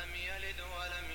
لم يلد ولم